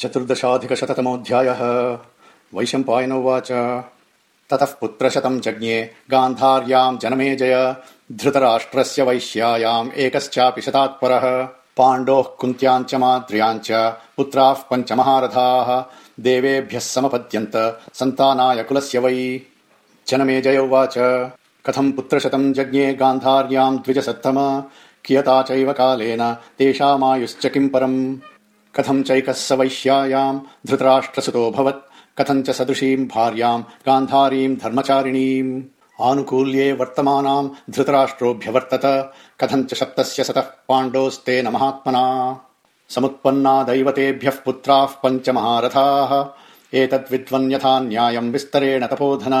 चतुर्दशाधिकशततमोऽध्यायः। वैशम्पायन उवाच। ततः पुत्रशतम् जज्ञे गान्धार्याम् जनमेजय धृतराष्ट्रस्य वैश्यायाम् एकश्चापि शतात्परः। पाण्डोः कुन्त्याम् च माद्र्याम् च पुत्राः पञ्चमहारथाः। देवेभ्यः समपद्यन्त सन्तानाय कुलस्य वै। जनमेजय उवाच। कथम् पुत्रशतम् जज्ञे गान्धार्याम् द्विजसत्तम। कियता चैव कालेन तेषामायुश्च किम् परम् कथम् चैकः स वैश्यायाम् धृतराष्ट्रसुतोऽभवत् कथम् च सदृशीम् भार्याम् गान्धारीम् धर्मचारिणीम्। आनुकूल्ये वर्तमानाम् धृतराष्ट्रोऽभ्यवर्तत। कथम् च शप्तस्य सतः पाण्डोस्तेन महात्मना। समुत्पन्ना दैवतेभ्यः पुत्राः पञ्च महारथाः एतद्विद्वन्यथा न्यायम् विस्तरेण तपोधन।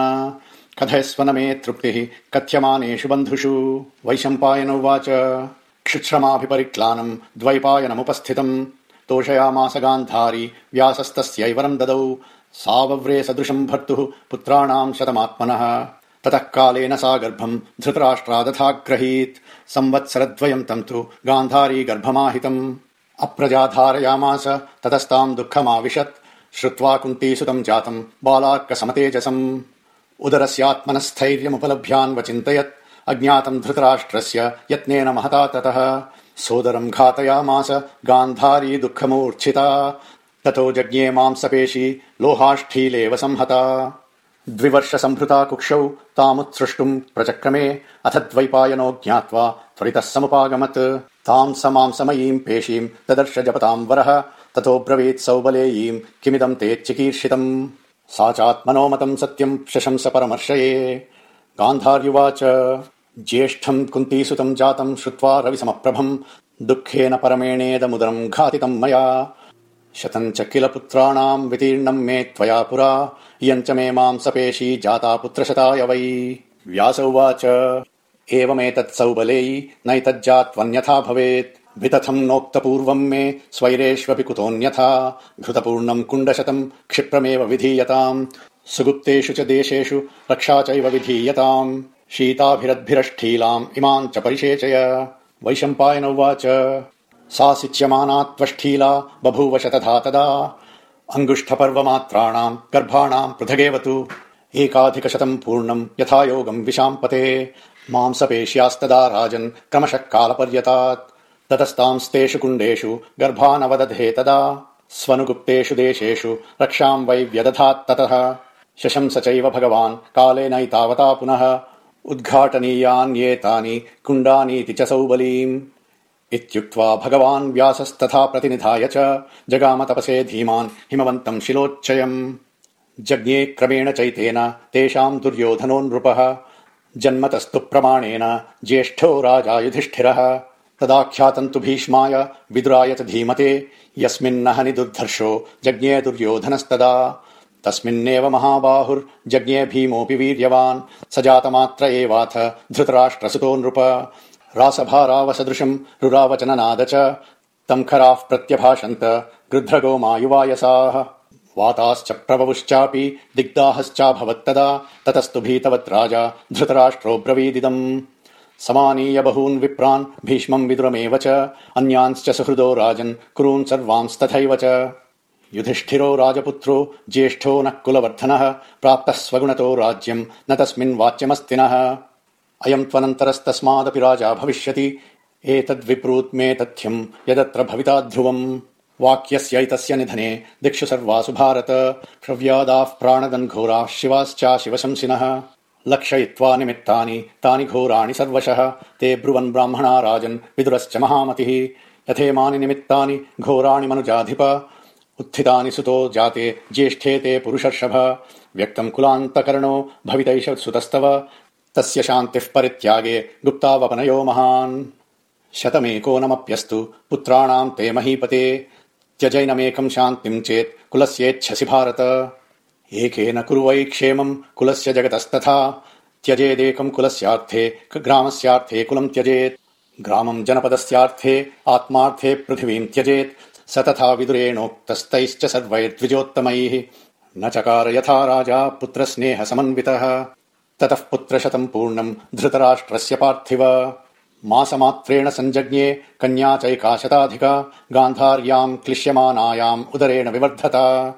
कथयस्वन मे तृप्तिः कथ्यमानेषु बन्धुषु। वैशम्पायन उवाच। क्षुश्रमाभिपरिक्लानम् द्वैपायनमुपस्थितम् तोषयामास गान्धारी व्यासस्तस्यैवरम् ददौ। सावव्रे सदृशम् भर्तुः पुत्राणाम् शतमात्मनः। ततः कालेन सा गर्भम् धृतराष्ट्रादथाग्रहीत् संवत्सरद्वयम् तम् तु गान्धारी गर्भमाहितम्। अप्रजाधारयामास ततस्ताम् दुःखमाविशत्। श्रुत्वा कुन्तीसुतम् जातम् बालार्कसमतेजसम् उदरस्यात्मनस्थैर्यमुपलभ्यान्वचिन्तयत्। अज्ञातम् धृतराष्ट्रस्य यत्नेन महता ततः सोदरम् घातयामास गान्धारी दुःखमूर्च्छिता। ततो जज्ञे मांसपेशी लोहाष्ठीलेव संहता। द्विवर्ष सम्भृता कुक्षौ तामुत्सृष्टुम् प्रचक्रमे अथ द्वैपायनो ज्ञात्वा त्वरितः समुपागमत्। ताम् स मांसमयीम् पेशीम् ददर्श जपताम् वरः ततो ब्रवीत् सौबलेयीम् किमिदम् ते चिकीर्षितम्। सा चात्मनोमतम् सत्यम् शशंस परमर्शये गान्धार्युवाच ज्येष्ठम् कुन्तीसुतम् जातम् श्रुत्वा रविसमप्रभम् दुःखेन परमेणेदमुदरम् घातितम् मया। शतम् च किल पुत्राणाम् वितीर्णम् मे त्वया पुरा इयम् च मे माम् सपेशी जाता पुत्रशताय वै। व्यास उवाच एवमेतत्सौबलेयी नैतज्जात्वन्यथा भवेत्। वितथम् नोक्तपूर्वम् मे स्वैरेष्वपि कुतोऽन्यथा। घृतपूर्णम् कुण्डशतम् क्षिप्रमेव विधीयताम्। सुगुप्तेषु च देशेषु रक्षा चैव विधीयताम् शीताभिरद्भिरष्ठीलाम् इमाम् च परिषेचय। वैशम्पायन उवाच सा सिच्यमानात्वष्ठीला बभूव शतधा तदा। अङ्गुष्ठपर्वमात्राणाम् गर्भाणाम् पृथगेव तु। एकाधिकशतम् पूर्णम् यथा योगम् विशाम्पते। मांसपेश्यास्तदा राजन् क्रमशः कालपर्यतात्। ततस्तांस्तेषु कुण्डेषु गर्भानवदधे तदा। स्वनुगुप्तेषु देशेषु रक्षाम् वै व्यदधात्ततः शशंस चैव भगवान् कालेनैतावता पुनः उद्घाटनीयान्येतानि कुण्डानीति च सौबलीम्। इत्युक्त्वा भगवान् व्यासस्तथा प्रतिनिधाय च जगाम तपसे धीमान् हिमवन्तम् शिलोच्चयम्। जज्ञे क्रमेण चैतेन तेषाम् दुर्योधनो नृपः जन्मतस्तु प्रमाणेन ज्येष्ठो राजा युधिष्ठिरः। तदाख्यातम् तु भीष्माय विदुराय च धीमते। यस्मिन्नहनि दुर्धर्षो जज्ञे दुर्योधनस्तदा तस्मिन्नेव महाबाहुर्जज्ञे भीमोऽपि वीर्यवान्। स जातमात्र एवाथ धृतराष्ट्रसुतो नृप। रासभारावसदृशम् रुरावचननाद च। तम् खराः प्रत्यभाषन्त गृध्रगो मायुवायसाः। वाताश्च प्रबवुश्चापि दिग्दाहश्चाभवत्तदा। ततस्तु भीतवत् राजा धृतराष्ट्रोऽब्रवीदिदम् समानीय बहून् विप्रान् भीष्मम् विदुरमेव च। अन्यांश्च सुहृदो राजन् कुरून् सर्वांस्तथैव च युधिष्ठिरो राजपुत्रो ज्येष्ठो नः कुलवर्धनः प्राप्तः स्वगुणतो राज्यम् न तस्मिन् वाच्यमस्ति नः अयम् त्वनन्तरस्तस्मादपि राजा भविष्यति। एतद्विब्रूत् मे तथ्यम् यदत्र भविता ध्रुवम् वाक्यस्यैतस्य निधने दिक्षु सर्वासु भारत। श्रव्यादाः प्राणदन् घोराः शिवाश्चाशिवशंसिनः लक्षयित्वा निमित्तानि तानि घोराणि सर्वशः। ते ब्रुवन् ब्राह्मणा राजन् विदुरश्च महामतिः। यथेमानि निमित्तानि घोराणि मनुजाधिप उत्थितानि सुतो जाते ज्येष्ठे ते पुरुषर्षभ। व्यक्तम् कुलान्तकर्णो भवितैष सुतस्तव। तस्य शान्तिः परित्यागे गुप्तावपनयो महान्। शतमेकोनमप्यस्तु पुत्राणाम् ते महीपते। त्यजैनमेकम् शान्तिम् चेत् कुलस्येच्छसि भारत। एकेन कुरु वै क्षेमम् कुलस्य जगतस्तथा। त्यजेदेकम् कुलस्यार्थे ग्रामस्यार्थे कुलम् त्यजेत्। ग्रामम् जनपदस्यार्थे आत्मार्थे पृथिवीम् त्यजेत् स तथा विदुरेणोक्तस्तैश्च सर्वैर्द्विजोत्तमैः। न चकार यथा राजा पुत्रस्नेह समन्वितः ततः पुत्रशतम् पूर्णम् धृतराष्ट्रस्य पार्थिव। मासमात्रेण सञ्जज्ञे कन्या चैकाशताधिका गान्धार्याम् क्लिश्यमानायाम् उदरेण विवर्धता।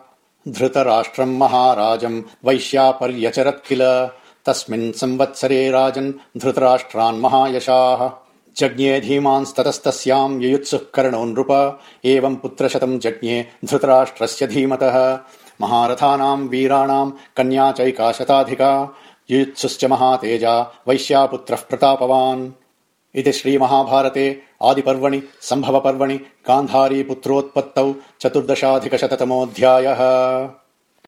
धृतराष्ट्रम् महाराजम् वैश्यापर्यचरत् किल तस्मिन् संवत्सरे राजन् धृतराष्ट्रान् महायशाः जज्ञे धीमांस्ततस्तस्याम् युयुत्सुः कर्णो नृप। एवम् पुत्रशतम् जज्ञे धृतराष्ट्रस्य धीमतः। महारथानाम् वीराणाम् कन्या चैकाशताधिका युयुत्सुश्च महातेजा वैश्यापुत्रः प्रतापवान्। इति श्रीमहाभारते आदिपर्वणि सम्भवपर्वणि गान्धारीपुत्रोत्पत्तौ चतुर्दशाधिकशततमोऽध्यायः